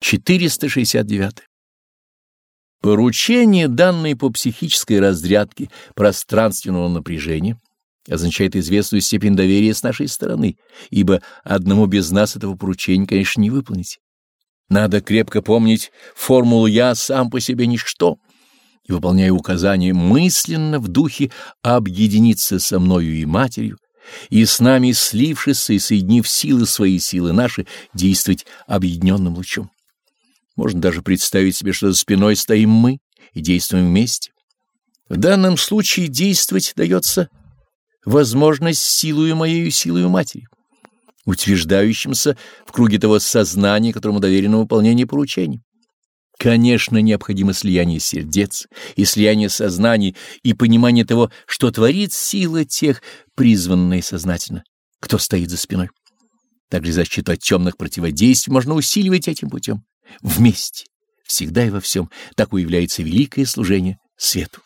469. Поручение, данное по психической разрядке пространственного напряжения, означает известную степень доверия с нашей стороны, ибо одному без нас этого поручения, конечно, не выполнить. Надо крепко помнить формулу «я сам по себе ничто» и, выполняя указания, мысленно в духе объединиться со мною и матерью, и с нами, слившись и соединив силы свои силы наши, действовать объединенным лучом. Можно даже представить себе, что за спиной стоим мы и действуем вместе. В данном случае действовать дается возможность силою моей силою матери, утверждающимся в круге того сознания, которому доверено выполнение поручений. Конечно, необходимо слияние сердец и слияние сознаний и понимание того, что творит сила тех, призванные сознательно, кто стоит за спиной. Также защиту от темных противодействий можно усиливать этим путем. Вместе, всегда и во всем, так уявляется великое служение свету.